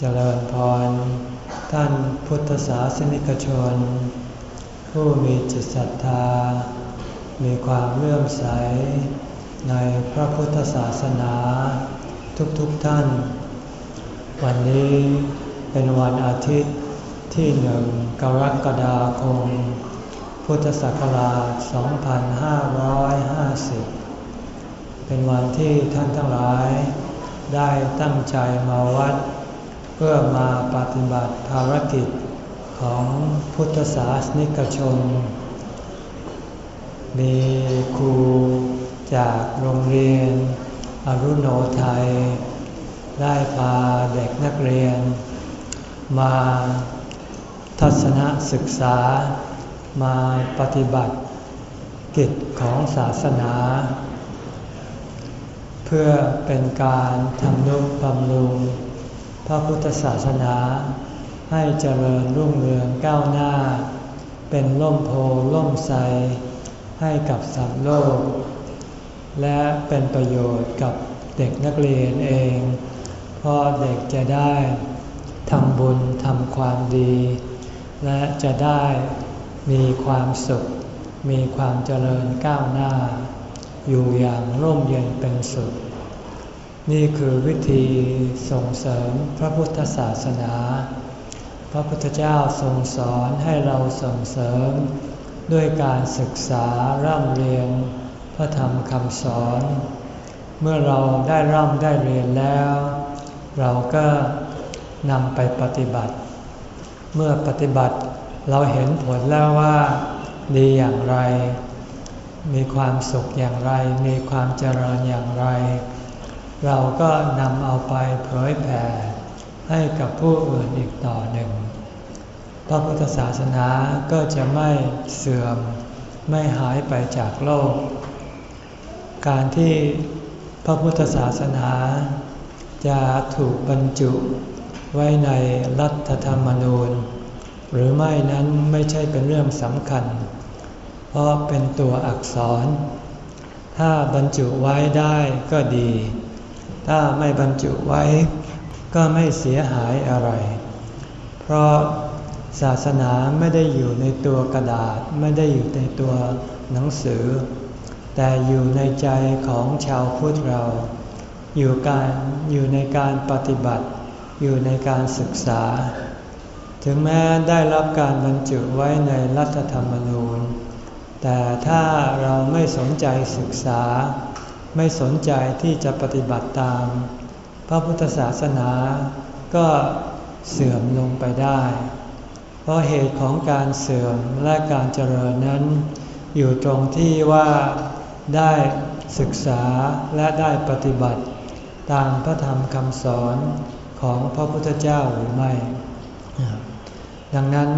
เจริญพร ท่านพุทธศาสนิกชน ผู้มีจิตศรัทธา มีความเลื่อมใส ในพระพุทธศาสนา ทุกๆทท่าน วันนี้เป็นวันอาทิตย์ที่หนึ่งกรกฎาคม พุทธศักราช 2550 เป็นวันที่ท่านทั้งหลายได้ตั้งใจมาวัด เพื่อมาปฏิบัติภารกิจของพุทธศาสนิกชน มีครูจากโรงเรียน อรุโนไทย ได้พาเด็กนักเรียน มาทัศนศึกษามาปฏิบัติกิจของศาสนา เพื่อเป็นการทำนุบำรุง พระพุทธศาสนา ให้เจริญรุ่งเรืองก้าวหน้า เป็นล่มโพล่มใสให้กับสัตว์โลก และเป็นประโยชน์กับเด็กนักเรียนเอง เพราะเด็กจะได้ทำบุญทำความดี และจะได้มีความสุข มีความเจริญก้าวหน้า อยู่อย่างร่มเย็นเป็นสุข นี่คือวิธีส่งเสริมพระพุทธศาสนา พระพุทธเจ้าทรงสอนให้เราส่งเสริม ด้วยการศึกษาร่ำเรียน พระธรรมคำสอน เมื่อเราได้ร่ำได้เรียนแล้ว เราก็นำไปปฏิบัติ เมื่อปฏิบัติเราเห็นผลแล้วว่าดีอย่างไร มีความสุขอย่างไร มีความเจริญอย่างไร เราก็นำเอาไปเผยแผ่ให้กับผู้อื่นอีกต่อหนึ่ง พระพุทธศาสนาก็จะไม่เสื่อมไม่หายไปจากโลก การที่พระพุทธศาสนา จะถูกบรรจุไว้ในรัฐธรรมนูญ หรือไม่นั้นไม่ใช่เป็นเรื่องสำคัญ เพราะเป็นตัวอักษร ถ้าบรรจุไว้ได้ก็ดี ถ้าไม่บรรจุไว้ ก็ไม่เสียหายอะไร เพราะศาสนาไม่ได้อยู่ในตัวกระดาษ ไม่ได้อยู่ในตัวหนังสือ แต่อยู่ในใจของชาวพุทธเรา อยู่การอยู่ในการปฏิบัติ อยู่ในการศึกษา ถึงแม้ได้รับการบรรจุไว้ในรัฐธรรมนูญ แต่ถ้าเราไม่สนใจศึกษา ไม่สนใจที่จะปฏิบัติตาม พระพุทธศาสนาก็เสื่อมลงไปได้ เพราะเหตุของการเสื่อมและการเจริญนั้น อยู่ตรงที่ว่าได้ศึกษาและได้ปฏิบัติ ตามพระธรรมคำสอนของพระพุทธเจ้าหรือไม่ ดังนั้น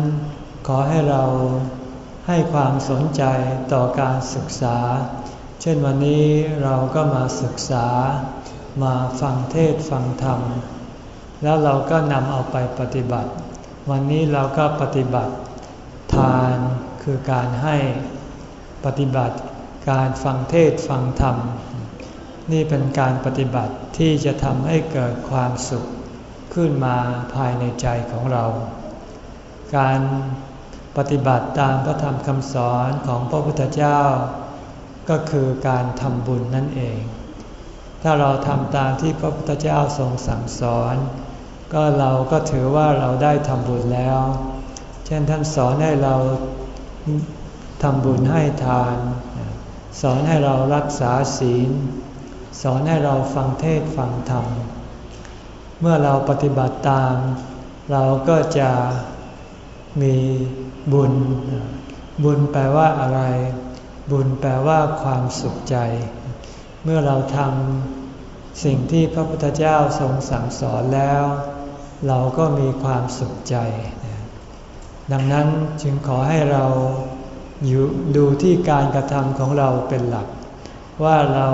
ขอให้เราให้ความสนใจต่อการศึกษา เช่นวันนี้เราก็มาศึกษามาฟังเทศฟังธรรม แล้วเราก็นำเอาไปปฏิบัติ วันนี้เราก็ปฏิบัติทานคือการให้ปฏิบัติการฟังเทศฟังธรรม นี่เป็นการปฏิบัติที่จะทำให้เกิดความสุขขึ้นมาภายในใจของเรา การปฏิบัติตามพระธรรมคำสอนของพระพุทธเจ้า ก็คือการทำบุญนั่นเอง ถ้าเราทำตามที่พระพุทธเจ้าทรงสั่งสอน ก็เราก็ถือว่าเราได้ทำบุญแล้ว เช่นท่านสอนให้เราทำบุญให้ทาน สอนให้เรารักษาศีล สอนให้เราฟังเทศฟังธรรม เมื่อเราปฏิบัติตาม เราก็จะมีบุญ บุญแปลว่าอะไร บุญแปลว่าความสุขใจ เมื่อเราทำสิ่งที่พระพุทธเจ้าทรงสั่งสอนแล้ว เราก็มีความสุขใจ ดังนั้นจึงขอให้เราอยู่ดูที่การกระทำของเราเป็นหลัก ว่าเรา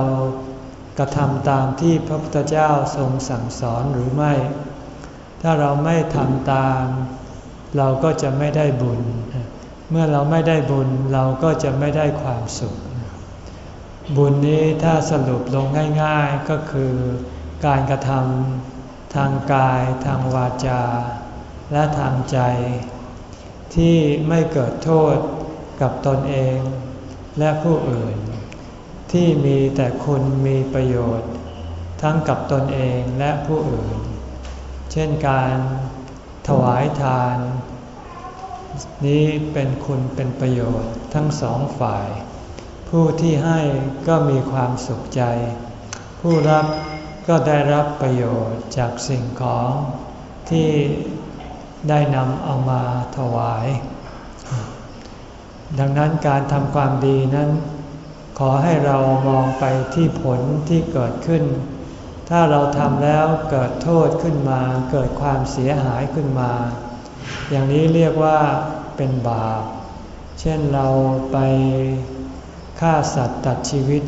กระทำตามที่พระพุทธเจ้าทรงสั่งสอนหรือไม่ ถ้าเราไม่ทำตาม เราก็จะไม่ได้บุญเเมื่อเราไม่ได้บุญเราก็จะไม่ได้ความสุข บุญนี้ถ้าสรุปลงง่ายๆก็คือการกระทำทางกาย ทางวาจา และทางใจ ที่ไม่เกิดโทษกับตนเองและผู้อื่น ที่มีแต่คุณมีประโยชน์ ทั้งกับตนเองและผู้อื่น เช่นการถวายทาน นี้เป็นคุณเป็นประโยชน์ทั้งสองฝ่าย ผู้ที่ให้ก็มีความสุขใจ ผู้รับก็ได้รับประโยชน์จากสิ่งของที่ได้นำเอามาถวาย ดังนั้นการทำความดีนั้น ขอให้เรามองไปที่ผลที่เกิดขึ้น ถ้าเราทำแล้วเกิดโทษขึ้นมา เกิดความเสียหายขึ้นมา อย่างนี้เรียกว่าเป็นบาป เช่นเราไปฆ่าสัตว์ตัดชีวิต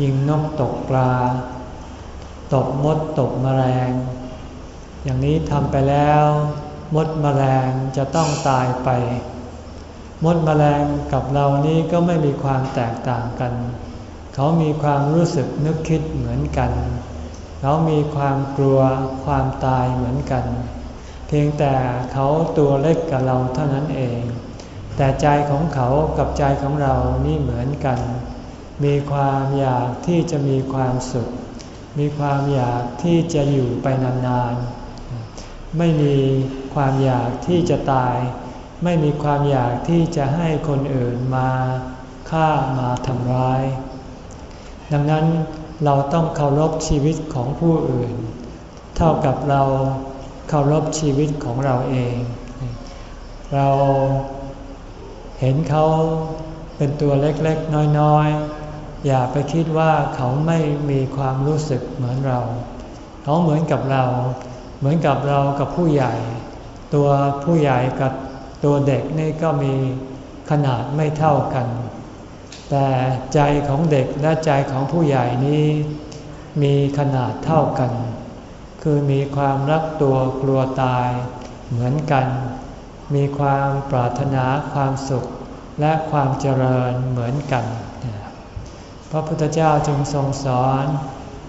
ยิงนกตกปลา ตบมดตบมแมลง อย่างนี้ทำไปแล้ว มดมแมลงจะต้องตายไป มดมแมลงกับเรานี้ก็ไม่มีความแตกต่างกัน เขามีความรู้สึกนึกคิดเหมือนกัน เขามีความกลัวความตายเหมือนกันเเพียงแต่เขาตัวเล็กกับเราเท่านั้นเอง แต่ใจของเขากับใจของเรานี่เหมือนกัน มีความอยากที่จะมีความสุข มีความอยากที่จะอยู่ไปนานๆ ไม่มีความอยากที่จะตาย ไม่มีความอยากที่จะให้คนอื่นมาฆ่ามาทำร้าย ดังนั้นเราต้องเคารพชีวิตของผู้อื่น เท่ากับเรา เคารพชีวิตของเราเอง เราเห็นเขาเป็นตัวเล็กๆ น้อยๆ อย่าไปคิดว่าเขาไม่มีความรู้สึกเหมือนเรา เขาเหมือนกับเรา เหมือนกับเรากับผู้ใหญ่ ตัวผู้ใหญ่กับตัวเด็กนี่ก็มีขนาดไม่เท่ากัน แต่ใจของเด็กและใจของผู้ใหญ่นี้มีขนาดเท่ากัน คือมีความรักตัวกลัวตาย เหมือนกัน มีความปรารถนาความสุขและความเจริญเหมือนกัน พระพุทธเจ้าจึงทรงสอน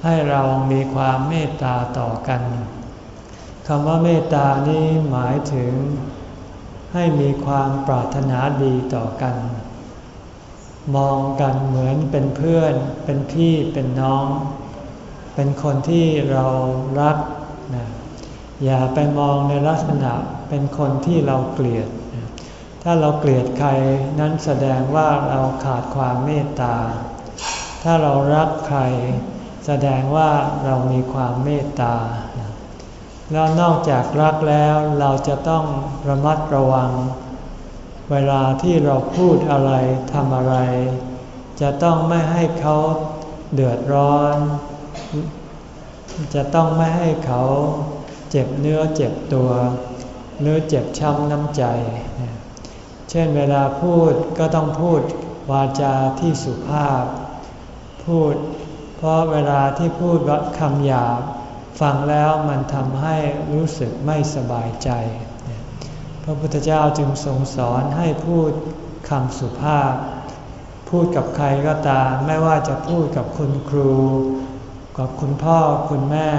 ให้เรามีความเมตตาต่อกันคำว่าเมตตานี้หมายถึง ให้มีความปรารถนาดีต่อกัน มองกันเหมือนเป็นเพื่อน เป็นพี่เป็นน้อง เป็นคนที่เรารักนะอย่าไปมองในลักษณะเป็นคนที่เราเกลียด ถ้าเราเกลียดใครนั้นแสดงว่าเราขาดความเมตตา ถ้าเรารักใคร แสดงว่าเรามีความเมตตา แล้วนอกจากรักแล้วเราจะต้องระมัดระวัง เวลาที่เราพูดอะไรทำอะไร จะต้องไม่ให้เขาเดือดร้อน จะต้องไม่ให้เขาเจ็บเนื้อเจ็บตัวหรือเจ็บช้ำน้ำใจ เช่นเวลาพูดก็ต้องพูดวาจาที่สุภาพ พูด เพราะเวลาที่พูดคำหยาบฟังแล้วมันทำให้รู้สึกไม่สบายใจ พระพุทธเจ้าจึงทรงสอนให้พูดคำสุภาพ พูดกับใครก็ตาม ไม่ว่าจะพูดกับคุณครู กับคุณพ่อคุณแม่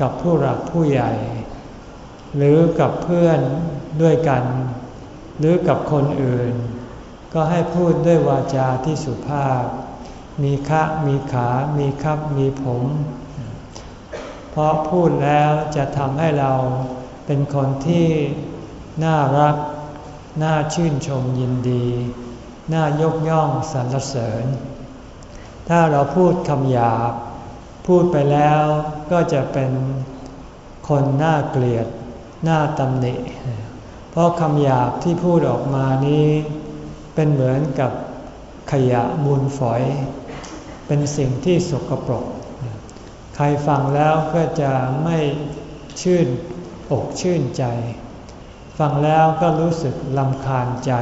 กับผู้หลักผู้ใหญ่ หรือกับเพื่อนด้วยกัน หรือกับคนอื่น ก็ให้พูดด้วยวาจาที่สุภาพ มีคะมีขา มีคับมีผม เพราะพูดแล้วจะทำให้เราเป็นคนที่น่ารัก น่าชื่นชมยินดี น่ายกย่องสรรเสริญ ถ้าเราพูดคำหยาบ พูดไปแล้วก็จะเป็นคนน่าเกลียดน่าตำหนิ เพราะคำหยาบที่พูดออกมานี้ เป็นเหมือนกับขยะมูลฝอย เป็นสิ่งที่สกปรก ใครฟังแล้วก็จะไม่ชื่นอกชื่นใจ ฟังแล้วก็รู้สึกลำคาญใจ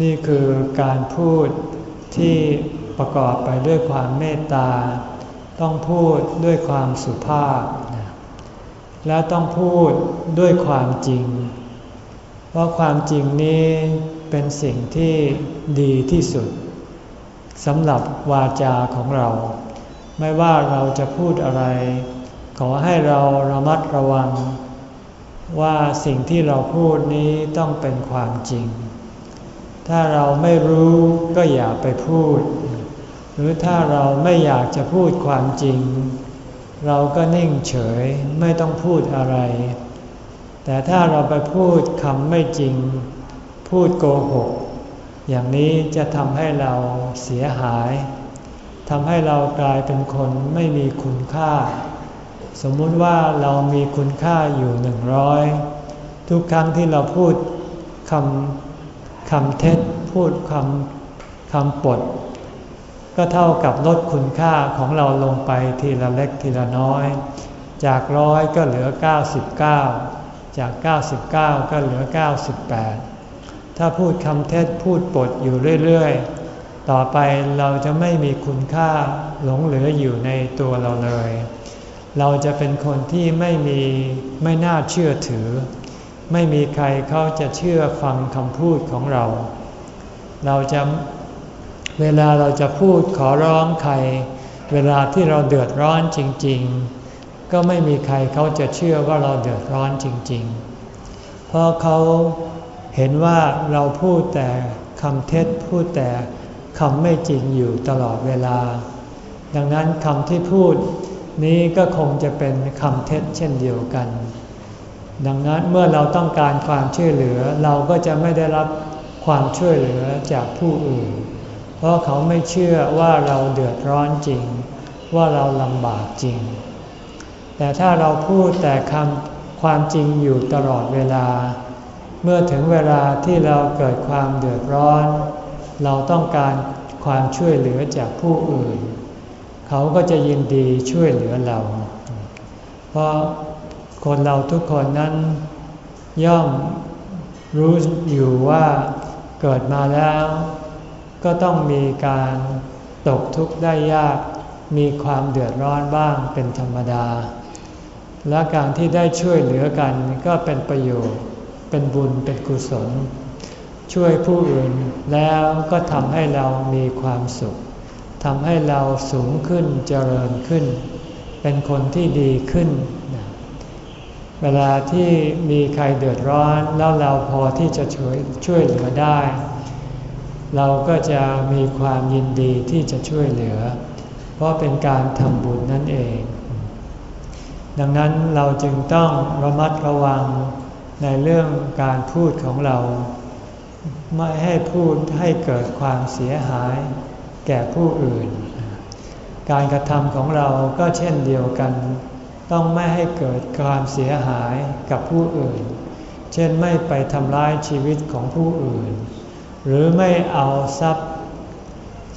นี่คือการพูดที่ ประกอบไปด้วยความเมตตา ต้องพูดด้วยความสุภาพ และต้องพูดด้วยความจริง เพราะความจริงนี้เป็นสิ่งที่ดีที่สุดสำหรับวาจาของเรา ไม่ว่าเราจะพูดอะไร ขอให้เราระมัดระวัง ว่าสิ่งที่เราพูดนี้ต้องเป็นความจริง ถ้าเราไม่รู้ก็อย่าไปพูด หรือถ้าเราไม่อยากจะพูดความจริง เราก็นิ่งเฉยไม่ต้องพูดอะไร แต่ถ้าเราไปพูดคำไม่จริง พูดโกหก อย่างนี้จะทำให้เราเสียหายทำให้เรากลายเป็นคนไม่มีคุณค่า สมมุติว่าเรามีคุณค่าอยู่หนึ่งร้อยทุกครั้งที่เราพูดคำคำเท็จพูดคำคำปด ก็เท่ากับลดคุณค่าของเราลงไปทีละเล็กทีละน้อย จากร้อยก็เหลือ 99 จาก 99 ก็เหลือ 98 ถ้าพูดคำเท็จพูดปดอยู่เรื่อยๆ ต่อไปเราจะไม่มีคุณค่าหลงเหลืออยู่ในตัวเราเลย เราจะเป็นคนที่ไม่มีไม่น่าเชื่อถือ ไม่มีใครเขาจะเชื่อฟังคำพูดของเรา เราจะ เวลาเราจะพูดขอร้องใคร เวลาที่เราเดือดร้อนจริง ๆ ก็ไม่มีใครเขาจะเชื่อว่าเราเดือดร้อนจริง ๆ เพราะเขาเห็นว่าเราพูดแต่คำเท็จพูดแต่คำไม่จริงอยู่ตลอดเวลา ดังนั้นคำที่พูดนี้ก็คงจะเป็นคำเท็จเช่นเดียวกัน ดังนั้นเมื่อเราต้องการความช่วยเหลือเราก็จะไม่ได้รับความช่วยเหลือจากผู้อื่น เพราะเขาไม่เชื่อว่าเราเดือดร้อนจริง ว่าเราลำบากจริง แต่ถ้าเราพูดแต่คำความจริงอยู่ตลอดเวลา เมื่อถึงเวลาที่เราเกิดความเดือดร้อน เราต้องการความช่วยเหลือจากผู้อื่น เขาก็จะยินดีช่วยเหลือเรา เพราะคนเราทุกคนนั้นย่อมรู้อยู่ว่าเกิดมาแล้ว ก็ต้องมีการตกทุกข์ได้ยาก มีความเดือดร้อนบ้างเป็นธรรมดา และการที่ได้ช่วยเหลือกันก็เป็นประโยชน์ เป็นบุญเป็นกุศล ช่วยผู้อื่นแล้วก็ทำให้เรามีความสุขทำให้เราสูงขึ้นเจริญขึ้น เป็นคนที่ดีขึ้น เวลาที่มีใครเดือดร้อนแล้วเราพอที่จะช่วยช่วยเหลือได้ เราก็จะมีความยินดีที่จะช่วยเหลือ เพราะเป็นการทำบุญนั่นเอง ดังนั้นเราจึงต้องระมัดระวังในเรื่องการพูดของเรา ไม่ให้พูดให้เกิดความเสียหายแก่ผู้อื่น การกระทำของเราก็เช่นเดียวกัน ต้องไม่ให้เกิดความเสียหายกับผู้อื่น เช่นไม่ไปทำร้ายชีวิตของผู้อื่น หรือไม่เอาทรัพย์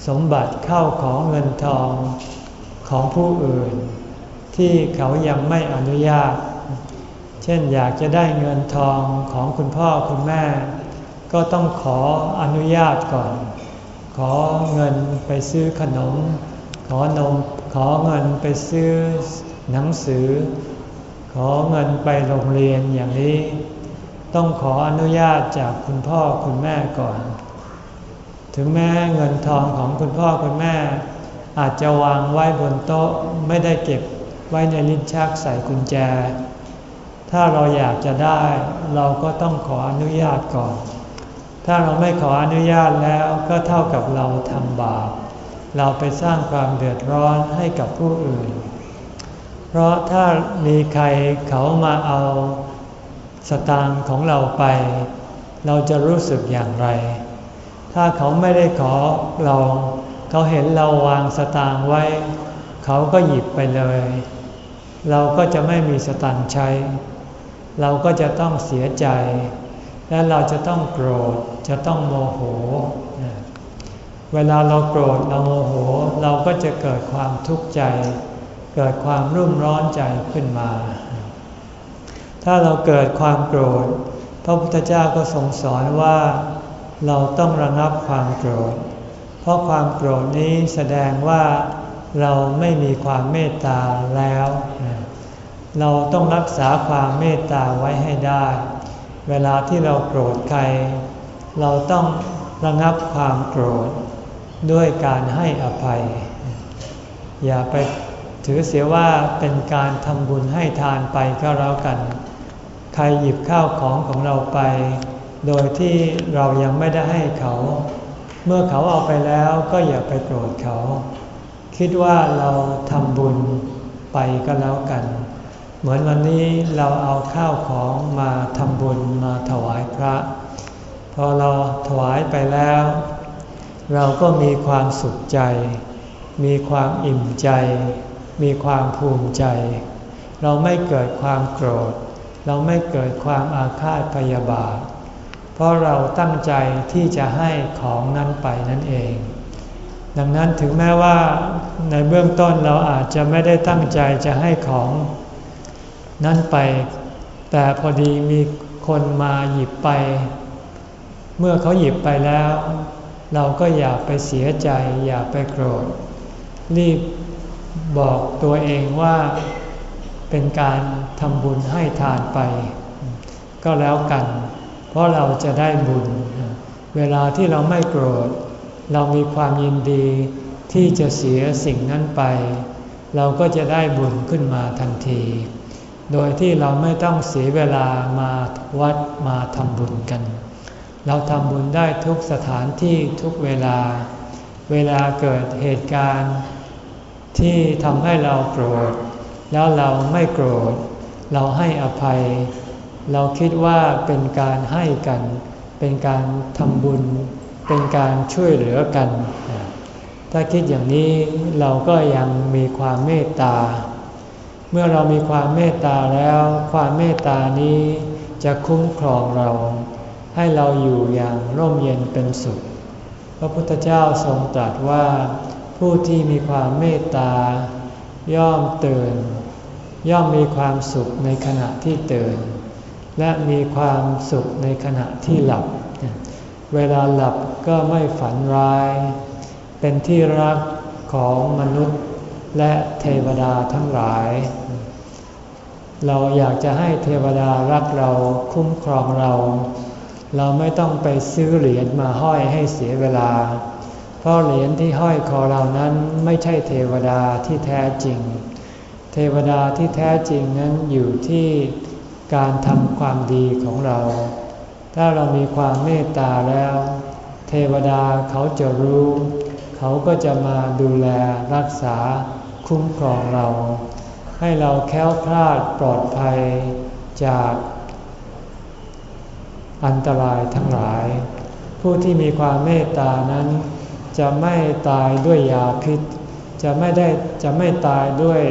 สมบัติเข้าของเงินทองของผู้อื่น ที่เขายังไม่อนุญาต เช่นอยากจะได้เงินทองของคุณพ่อคุณแม่ ก็ต้องขออนุญาตก่อน ขอเงินไปซื้อขนม ขอนมขอเงินไปซื้อหนังสือ ขอเงินไปโรงเรียนอย่างนี้ ต้องขออนุญาตจากคุณพ่อคุณแม่ก่อน ถึงแม้เงินทองของคุณพ่อคุณแม่ อาจจะวางไว้บนโต๊ะไม่ได้เก็บไว้ในลิ้นชักใส่กุญแจ ถ้าเราอยากจะได้ เราก็ต้องขออนุญาตก่อน ถ้าเราไม่ขออนุญาตแล้วก็เท่ากับเราทำบาป เราไปสร้างความเดือดร้อนให้กับผู้อื่น เพราะถ้ามีใครเขามาเอา สตางค์ของเราไป เราจะรู้สึกอย่างไร ถ้าเขาไม่ได้ขอเรา เขาเห็นเราวางสตางค์ไว้ เขาก็หยิบไปเลย เราก็จะไม่มีสตางค์ใช้ เราก็จะต้องเสียใจ และเราจะต้องโกรธ จะต้องโมโห เวลาเราโกรธเราโมโห เราก็จะเกิดความทุกข์ใจ เกิดความรุ่มร้อนใจขึ้นมา ถ้าเราเกิดความโกรธ พระพุทธเจ้าก็ทรงสอนว่าเราต้องระงับความโกรธ เพราะความโกรธนี้แสดงว่าเราไม่มีความเมตตาแล้ว เราต้องรักษาความเมตตาไว้ให้ได้ เวลาที่เราโกรธใคร เราต้องระงับความโกรธ ด้วยการให้อภัย อย่าไปถือเสียว่าเป็นการทำบุญให้ทานไปก็แล้วกัน ใครหยิบข้าวของของเราไป โดยที่เรายังไม่ได้ให้เขา เมื่อเขาเอาไปแล้วก็อย่าไปโกรธเขา คิดว่าเราทำบุญไปก็แล้วกัน เหมือนวันนี้เราเอาข้าวของมาทำบุญมาถวายพระ พอเราถวายไปแล้ว เราก็มีความสุขใจ มีความอิ่มใจ มีความภูมิใจ เราไม่เกิดความโกรธ เราไม่เกิดความอาฆาตพยาบาท เพราะเราตั้งใจที่จะให้ของนั้นไปนั่นเอง ดังนั้นถึงแม้ว่าในเบื้องต้นเราอาจจะไม่ได้ตั้งใจจะให้ของนั้นไป แต่พอดีมีคนมาหยิบไป เมื่อเขาหยิบไปแล้ว เราก็อย่าไปเสียใจอย่าไปโกรธ รีบบอกตัวเองว่า เป็นการทำบุญให้ทานไป ก็แล้วกัน เพราะเราจะได้บุญ เวลาที่เราไม่โกรธ เรามีความยินดีที่จะเสียสิ่งนั้นไป เราก็จะได้บุญขึ้นมาทันที โดยที่เราไม่ต้องเสียเวลามาวัดมาทำบุญกัน เราทำบุญได้ทุกสถานที่ทุกเวลา เวลาเกิดเหตุการณ์ที่ทำให้เราโกรธ แล้วเราไม่โกรธ เราให้อภัย เราคิดว่าเป็นการให้กัน เป็นการทำบุญ เป็นการช่วยเหลือกัน ถ้าคิดอย่างนี้เราก็ยังมีความเมตตา เมื่อเรามีความเมตตาแล้ว ความเมตตานี้จะคุ้มครองเรา ให้เราอยู่อย่างร่มเย็นเป็นสุข พระพุทธเจ้าทรงตรัสว่าผู้ที่มีความเมตตาย่อมตื่น ย่อมมีความสุขในขณะที่ตื่น และมีความสุขในขณะที่หลับ เวลาหลับก็ไม่ฝันร้าย เป็นที่รักของมนุษย์และเทวดาทั้งหลาย เราอยากจะให้เทวดารักเราคุ้มครองเรา เราไม่ต้องไปซื้อเหรียญมาห้อยให้เสียเวลา เพราะเหรียญที่ห้อยคอเรานั้นไม่ใช่เทวดาที่แท้จริง เทวดาที่แท้จริงนั้นอยู่ที่การทำความดีของเรา ถ้าเรามีความเมตตาแล้ว เทวดาเขาจะรู้ เขาก็จะมาดูแลรักษาคุ้มครองเรา ให้เราแค้วคลาดปลอดภัยจากอันตรายทั้งหลาย ผู้ที่มีความเมตตานั้น จะไม่ตายด้วยยาพิษ จะไม่ได้จะไม่ตายด้วย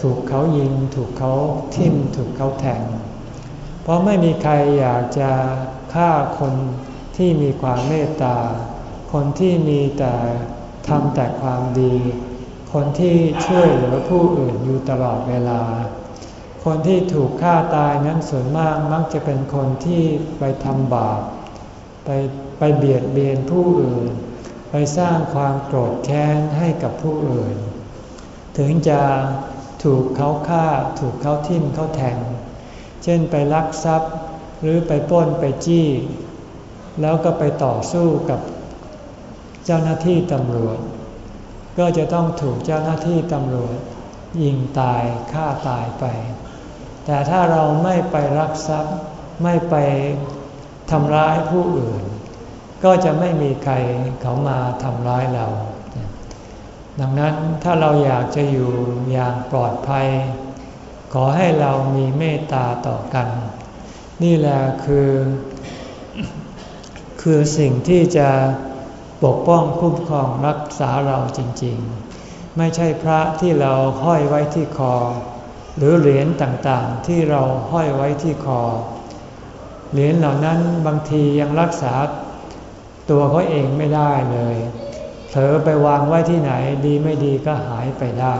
ถูกเขายิง ถูกเขาทิ่มถูกเขาแทง เพราะไม่มีใครอยากจะฆ่าคนที่มีความเมตตา คนที่มีแต่ทำแต่ความดี คนที่ช่วยเหลือผู้อื่นอยู่ตลอดเวลา คนที่ถูกฆ่าตายนั้นส่วนมากมักจะเป็นคนที่ไปทำบาปไปไปเบียดเบียนผู้อื่น ไปสร้างความโกรธแค้นให้กับผู้อื่น ถึงจะ ถูกเขาฆ่า ถูกเขาทิ่มเขาแทง เช่นไปลักทรัพย์ หรือไปป้นไปจี้ แล้วก็ไปต่อสู้กับเจ้าหน้าที่ตำรวจ ก็จะต้องถูกเจ้าหน้าที่ตำรวจ ยิงตายฆ่าตายไป แต่ถ้าเราไม่ไปรักทรัพย์ ไม่ไปทำร้ายผู้อื่น ก็จะไม่มีใครเขามาทำร้ายเรา ดังนั้นถ้าเราอยากจะอยู่อย่างปลอดภัย ขอให้เรามีเมตตาต่อกัน นี่แหละคือ คือสิ่งที่จะปกป้องคุ้มครองรักษาเราจริง ๆ ไม่ใช่พระที่เราห้อยไว้ที่คอ หรือเหรียญต่างๆที่เราห้อยไว้ที่คอ เหรียญเหล่านั้นบางทียังรักษาตัวเขาเองไม่ได้เลย ลอไปวางไว้ที่ไหนดีไม่ดีก็หายไปได้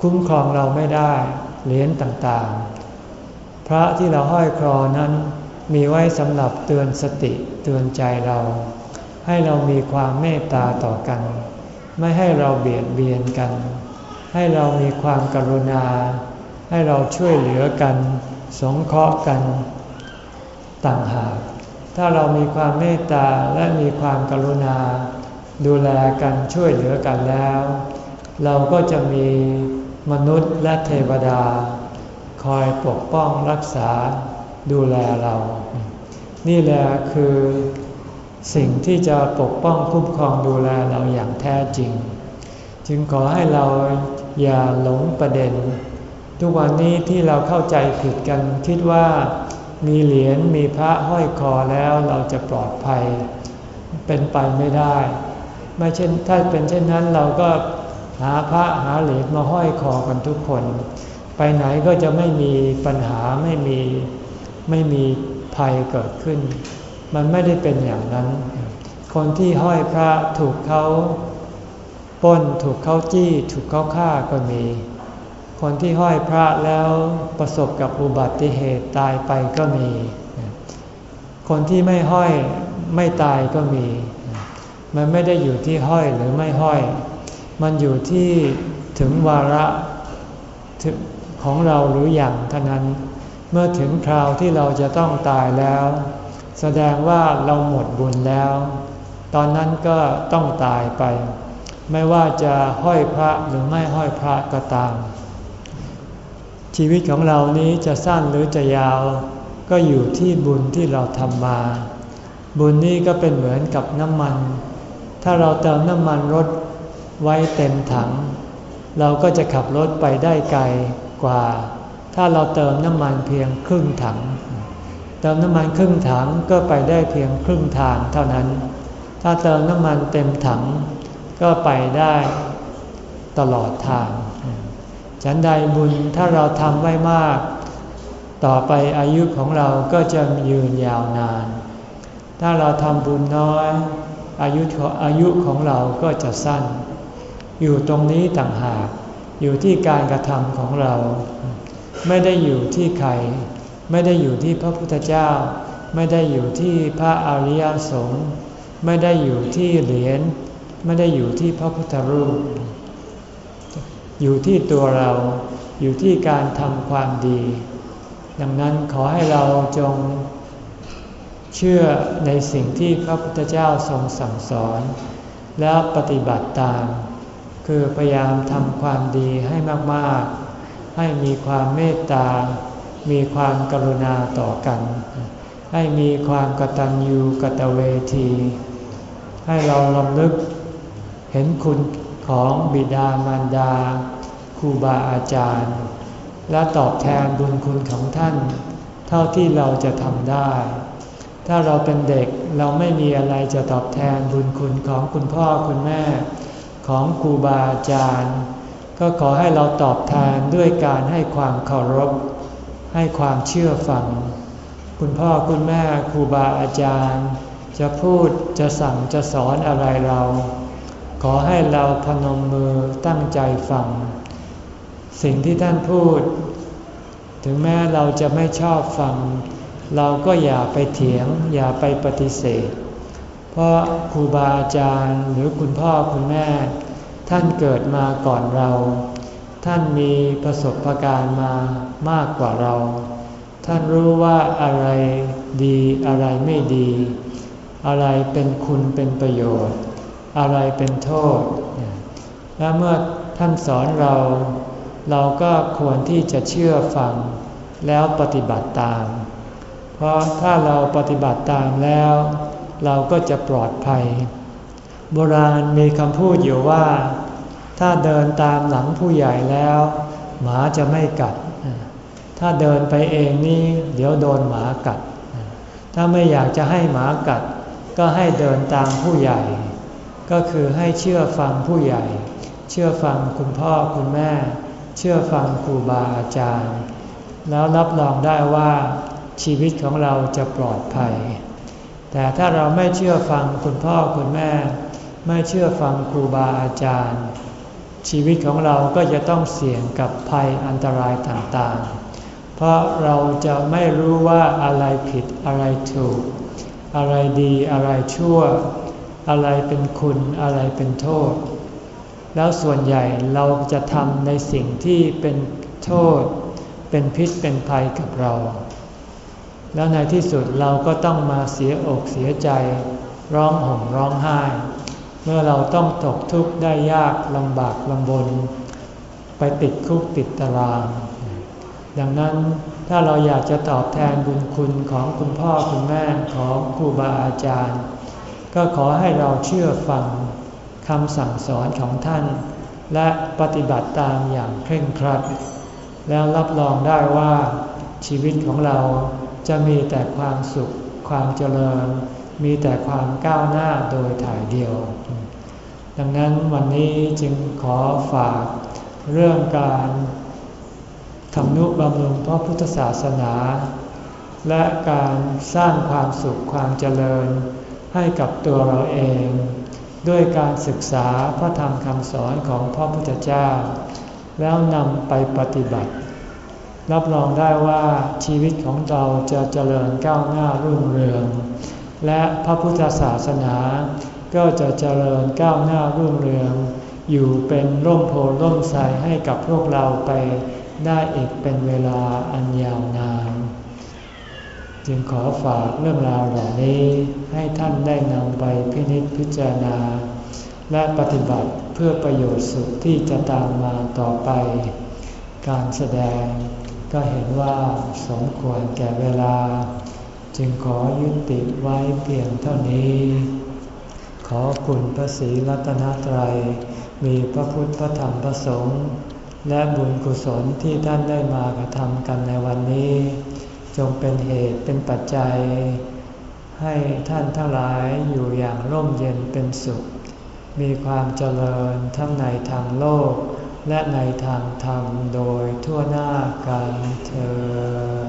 คุ้มครองเราไม่ได้เหรียญต่างๆ พระที่เราห้อยครอนั้นมีไว้สำหรับเตือนสติเตือนใจเรา ให้เรามีความเมตตาต่อกัน ไม่ให้เราเบียดเบียนกัน ให้เรามีความกรุณา ให้เราช่วยเหลือกัน สงเคราะห์กัน ต่างหากถ้าเรามีความเมตตาและมีความกรุณา ดูแลกันช่วยเหลือกันแล้ว เราก็จะมีมนุษย์และเทวดา คอยปกป้องรักษาดูแลเรา นี่แหละคือสิ่งที่จะปกป้องคุ้มครองดูแลเราอย่างแท้จริง จึงขอให้เราอย่าหลงประเด็น ทุกวันนี้ที่เราเข้าใจผิดกันคิดว่ามีเหรียญมีพระห้อยคอแล้วเราจะปลอดภัย เป็นไปไม่ได้ ไม่เช่นถ้าเป็นเช่นนั้นเราก็หาพระหาเหรียญมาห้อยคอกันทุกคน ไปไหนก็จะไม่มีปัญหาไม่มีไม่มีภัยเกิดขึ้น มันไม่ได้เป็นอย่างนั้น คนที่ห้อยพระถูกเขาป้นถูกเขาจี้ ถูกเขาฆ่าก็มี คนที่ห้อยพระแล้วประสบกับอุบัติเหตุตายไปก็มี คนที่ไม่ห้อยไม่ตายก็มี มันไม่ได้อยู่ที่ห้อยหรือไม่ห้อย มันอยู่ที่ถึงวาระของเราหรืออย่างเท่านั้น เมื่อถึงคราวที่เราจะต้องตายแล้ว แสดงว่าเราหมดบุญแล้ว ตอนนั้นก็ต้องตายไป ไม่ว่าจะห้อยพระหรือไม่ห้อยพระก็ตาม ชีวิตของเรานี้จะสั้นหรือจะยาว ก็อยู่ที่บุญที่เราทำมา บุญนี้ก็เป็นเหมือนกับน้ำมัน ถ้าเราเติมน้ำมันรถไว้เต็มถัง เราก็จะขับรถไปได้ไกลกว่า ถ้าเราเติมน้ำมันเพียงครึ่งถัง เติมน้ำมันครึ่งถังก็ไปได้เพียงครึ่งทางเท่านั้น ถ้าเติมน้ำมันเต็มถัง ก็ไปได้ตลอดทางฉันใดบุญถ้าเราทำไว้มาก ต่อไปอายุของเราก็จะยืนยาวนาน ถ้าเราทำบุญน้อย อายุอายุของเราก็จะสั้น อยู่ตรงนี้ต่างหาก อยู่ที่การกระทำของเรา ไม่ได้อยู่ที่ใคร ไม่ได้อยู่ที่พระพุทธเจ้า ไม่ได้อยู่ที่พระอริยสงฆ์ ไม่ได้อยู่ที่เหรียญ ไม่ได้อยู่ที่พระพุทธรูป อยู่ที่ตัวเรา อยู่ที่การทำความดี ดังนั้นขอให้เราจง เชื่อในสิ่งที่พระพุทธเจ้าทรงสั่งสอน แล้วปฏิบัติตาม คือพยายามทำความดีให้มาก ๆ ให้มีความเมตตา มีความกรุณาต่อกัน ให้มีความกตัญญูกตเวที ให้เราลำลึกเห็นคุณของบิดามารดาครูบาอาจารย์ และตอบแทนบุญคุณของท่าน เท่าที่เราจะทำได้ ถ้าเราเป็นเด็กเราไม่มีอะไรจะตอบแทนบุญคุณของคุณพ่อคุณแม่ ของครูบาอาจารย์ ก็ขอให้เราตอบแทนด้วยการให้ความเคารพ ให้ความเชื่อฟัง คุณพ่อคุณแม่ครูบาอาจารย์ จะพูดจะสั่งจะสอนอะไรเรา ขอให้เราพนมมือตั้งใจฟัง สิ่งที่ท่านพูด ถึงแม้เราจะไม่ชอบฟัง เราก็อย่าไปเถียง อย่าไปปฏิเสธ เพราะครูบาอาจารย์หรือคุณพ่อคุณแม่ ท่านเกิดมาก่อนเรา ท่านมีประสบการณ์มามากกว่าเรา ท่านรู้ว่าอะไรดีอะไรไม่ดี อะไรเป็นคุณเป็นประโยชน์ อะไรเป็นโทษ และเมื่อท่านสอนเรา เราก็ควรที่จะเชื่อฟังแล้วปฏิบัติตาม เพราะถ้าเราปฏิบัติตามแล้ว เราก็จะปลอดภัย โบราณมีคำพูดอยู่ว่า ถ้าเดินตามหลังผู้ใหญ่แล้ว หมาจะไม่กัด ถ้าเดินไปเองนี่เดี๋ยวโดนหมากัด ถ้าไม่อยากจะให้หมากัด ก็ให้เดินตามผู้ใหญ่ ก็คือให้เชื่อฟังผู้ใหญ่ เชื่อฟังคุณพ่อคุณแม่ เชื่อฟังครูบาอาจารย์ แล้วรับรองได้ว่า ชีวิตของเราจะปลอดภัย แต่ถ้าเราไม่เชื่อฟังคุณพ่อคุณแม่ ไม่เชื่อฟังครูบาอาจารย์ ชีวิตของเราก็จะต้องเสี่ยงกับภัยอันตรายต่างๆ เพราะเราจะไม่รู้ว่าอะไรผิดอะไรถูก อะไรดีอะไรชั่ว อะไรเป็นคุณอะไรเป็นโทษ แล้วส่วนใหญ่เราจะทำในสิ่งที่เป็นโทษ เป็นพิษเป็นภัยกับเรา แล้วในที่สุดเราก็ต้องมาเสียอกเสียใจ ร้องห่มร้องไห้ เมื่อเราต้องตกทุกข์ได้ยากลำบากลำบน ไปติดคุกติดตาราง ดังนั้นถ้าเราอยากจะตอบแทนบุญคุณของคุณพ่อคุณแม่ของครูบาอาจารย์ ก็ขอให้เราเชื่อฟังคำสั่งสอนของท่าน และปฏิบัติตามอย่างเคร่งครัด แล้วรับรองได้ว่าชีวิตของเรา จะมีแต่ความสุข ความเจริญ มีแต่ความก้าวหน้าโดยถ่ายเดียว ดังนั้นวันนี้จึงขอฝากเรื่องการทำนุบำรุงพระพุทธศาสนา และการสร้างความสุขความเจริญให้กับตัวเราเอง ด้วยการศึกษาพระธรรมคำสอนของพระพุทธเจ้า แล้วนำไปปฏิบัติ รับรองได้ว่าชีวิตของเราจะเจริญก้าวหน้ารุ่งเรือง และพระพุทธศาสนาก็จะเจริญก้าวหน้ารุ่งเรือง อยู่เป็นร่มโพล่มใสให้กับพวกเราไปได้อีกเป็นเวลาอันยาวนาน จึงขอฝากเรื่องราวเหล่านี้ให้ท่านได้นำไปพินิจพิจารณา และปฏิบัติเพื่อประโยชน์สุขที่จะตามมาต่อไป การแสดง ก็เห็นว่าสมควรแก่เวลา จึงขอยุติไว้เพียงเท่านี้ ขอคุณพระศรีรัตนตรัย มีพระพุทธพระธรรมพระสงฆ์และบุญกุศลที่ท่านได้มากระทำกันในวันนี้ จงเป็นเหตุเป็นปัจจัย ให้ท่านทั้งหลายอยู่อย่างร่มเย็นเป็นสุข มีความเจริญทั้งในทางโลก และในทางธรรมโดยทั่วหน้ากันเธอ